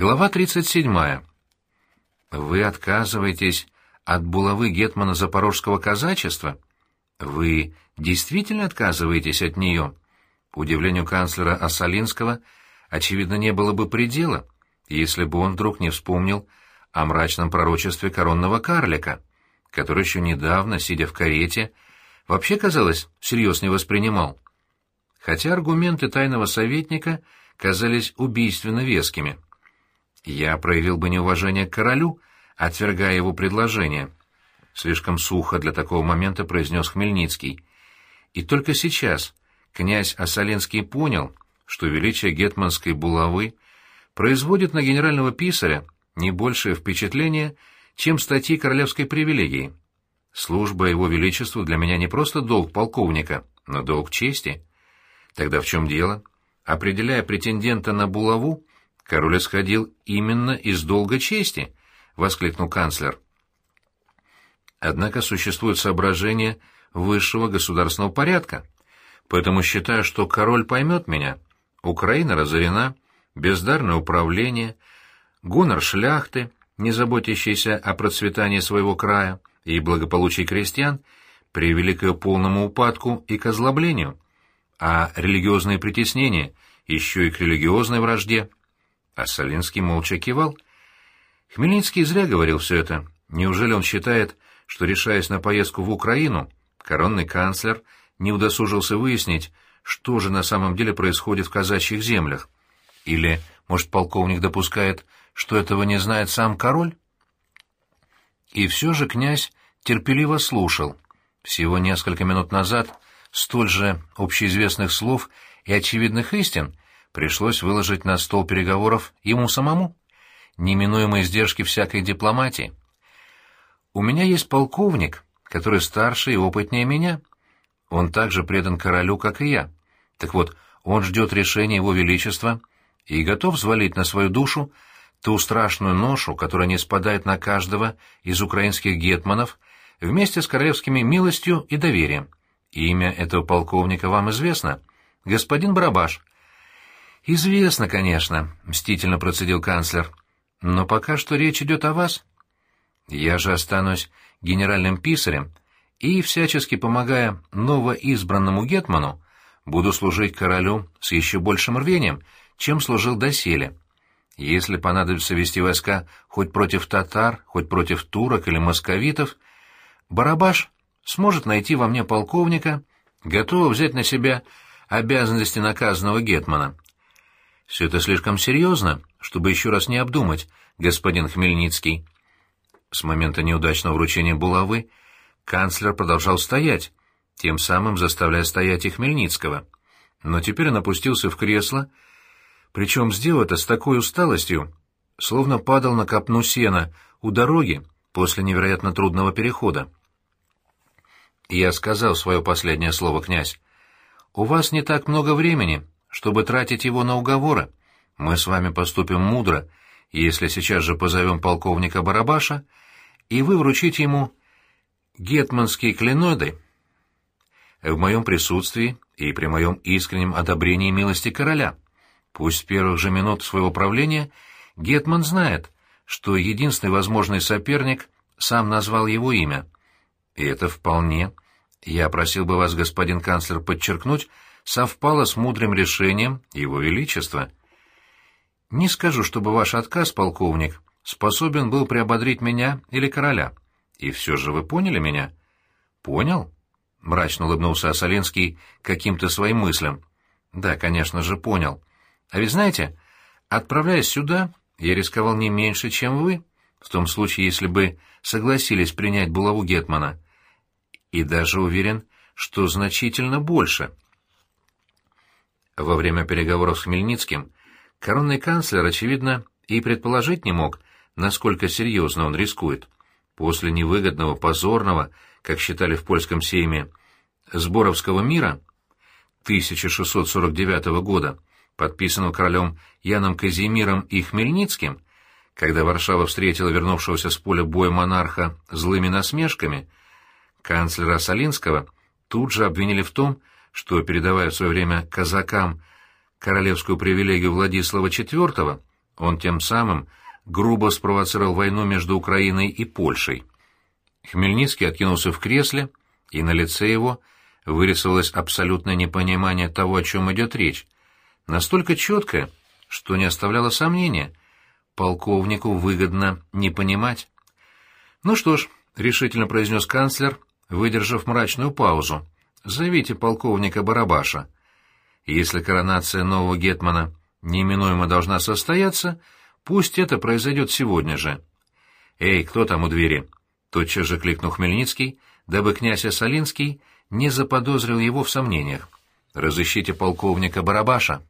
Глава 37. Вы отказываетесь от булавы Гетмана Запорожского казачества? Вы действительно отказываетесь от нее? Удивлению канцлера Осолинского, очевидно, не было бы предела, если бы он вдруг не вспомнил о мрачном пророчестве коронного карлика, который еще недавно, сидя в карете, вообще, казалось, всерьез не воспринимал. Хотя аргументы тайного советника казались убийственно вескими — я проявил бы неуважение к королю, отвергая его предложение. Слишком сухо для такого момента произнес Хмельницкий. И только сейчас князь Осоленский понял, что величие гетманской булавы производит на генерального писаря не большее впечатление, чем статьи королевской привилегии. Служба его величеству для меня не просто долг полковника, но долг чести. Тогда в чем дело? Определяя претендента на булаву, Король исходил именно из долга чести, — воскликнул канцлер. Однако существуют соображения высшего государственного порядка. Поэтому считаю, что король поймет меня. Украина разорена, бездарное управление, гонор шляхты, не заботящийся о процветании своего края и благополучии крестьян, привели к ее полному упадку и к озлоблению, а религиозные притеснения еще и к религиозной вражде. А Солинский молча кивал. Хмельницкий зря говорил все это. Неужели он считает, что, решаясь на поездку в Украину, коронный канцлер не удосужился выяснить, что же на самом деле происходит в казачьих землях? Или, может, полковник допускает, что этого не знает сам король? И все же князь терпеливо слушал. Всего несколько минут назад столь же общеизвестных слов и очевидных истин — пришлось выложить на стол переговоров ему самому. Неминуемые издержки всякой дипломатии. У меня есть полковник, который старше и опытнее меня. Он также предан королю, как и я. Так вот, он ждет решения его величества и готов взвалить на свою душу ту страшную ношу, которая не спадает на каждого из украинских гетманов, вместе с королевскими милостью и доверием. Имя этого полковника вам известно? Господин Барабаш. «Известно, конечно», — мстительно процедил канцлер. «Но пока что речь идет о вас. Я же останусь генеральным писарем и, всячески помогая новоизбранному гетману, буду служить королю с еще большим рвением, чем служил доселе. Если понадобится вести войска хоть против татар, хоть против турок или московитов, Барабаш сможет найти во мне полковника, готового взять на себя обязанности наказанного гетмана, все это слишком серьезно, чтобы еще раз не обдумать, господин Хмельницкий. С момента неудачного вручения булавы канцлер продолжал стоять, тем самым заставляя стоять и Хмельницкого. Но теперь он опустился в кресло, причем сделал это с такой усталостью, словно падал на копну сена у дороги после невероятно трудного перехода. Я сказал свое последнее слово, князь. «У вас не так много времени, чтобы тратить его на уговоры. Мы с вами поступим мудро, если сейчас же позовем полковника Барабаша, и вы вручите ему гетманские клиноды в моем присутствии и при моем искреннем одобрении милости короля. Пусть с первых же минут своего правления Гетман знает, что единственный возможный соперник сам назвал его имя. И это вполне, я просил бы вас, господин канцлер, подчеркнуть, совпало с мудрым решением Его Величества. Не скажу, чтобы ваш отказ, полковник, способен был приободрить меня или короля. И все же вы поняли меня? Понял? Мрачно улыбнулся Осоленский каким-то своим мыслям. Да, конечно же, понял. А ведь знаете, отправляясь сюда, я рисковал не меньше, чем вы, в том случае, если бы согласились принять булаву Гетмана. И даже уверен, что значительно больше — во время переговоров с Хмельницким коронный канцлер, очевидно, и предположить не мог, насколько серьезно он рискует. После невыгодного, позорного, как считали в польском сейме, Сборовского мира 1649 года, подписанного королем Яном Казимиром и Хмельницким, когда Варшава встретила вернувшегося с поля боя монарха злыми насмешками, канцлера Солинского тут же обвинили в том, что, передавая в свое время казакам королевскую привилегию Владислава IV, Он тем самым грубо спровоцировал войну между Украиной и Польшей. Хмельницкий откинулся в кресле, и на лице его вырисовалось абсолютное непонимание того, о чем идет речь, настолько четкое, что не оставляло сомнения. Полковнику выгодно не понимать. «Ну что ж», — решительно произнес канцлер, выдержав мрачную паузу, — «зовите полковника Барабаша. Если коронация нового гетмана неминуемо должна состояться, пусть это произойдет сегодня же». «Эй, кто там у двери?» — тотчас же кликнул Хмельницкий, дабы князь Осолинский не заподозрил его в сомнениях. «Разыщите полковника Барабаша».